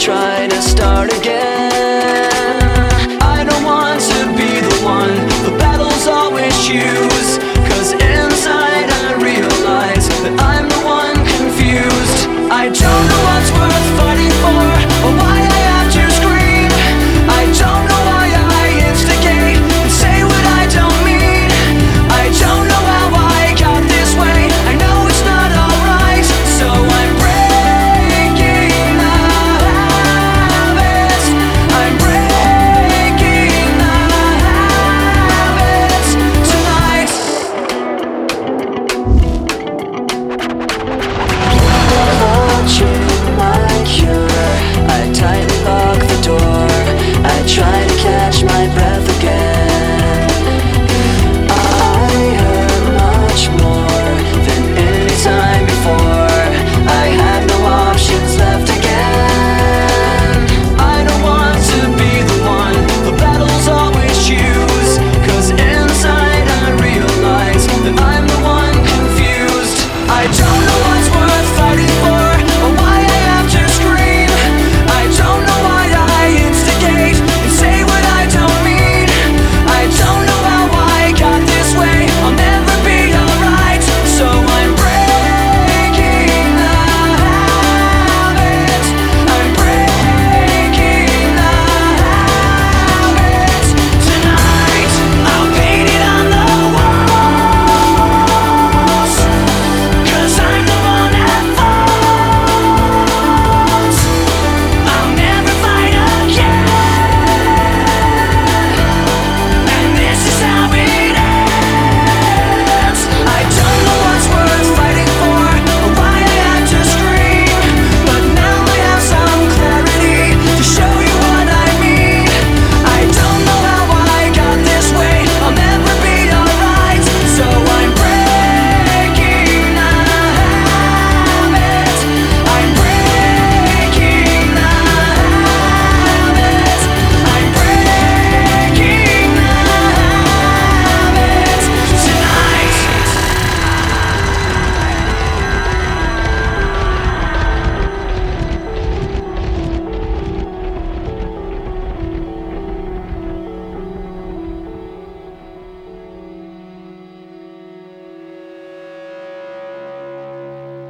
trying to start it.